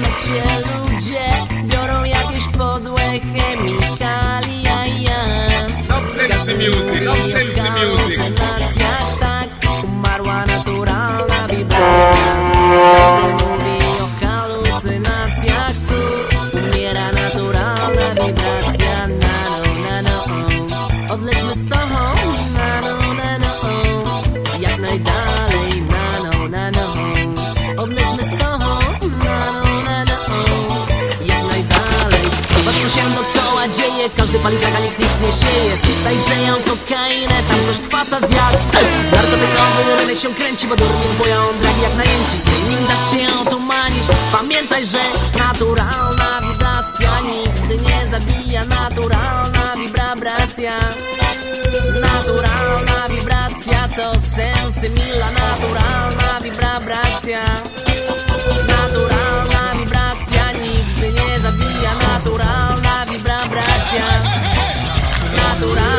necie ludzie biorą jakieś podłe chemikalia ja. Nocny Każdy mówi o music. halucynacjach, tak Umarła naturalna wibracja Każdy mówi o halucynacjach Tu umiera naturalna wibracja Na no, na no Odlećmy z pali traga, nikt nic nie sieje Tutaj grzeją kokainę, tam ktoś kwasa zjadł. Narkotykowy rynek się kręci Bo durnią boją dragi jak najęci Nim dasz się otumanić Pamiętaj, że naturalna wibracja Nigdy nie zabija. Naturalna wibracja. Naturalna wibracja to sensy mila. Naturalna wibracja nigdy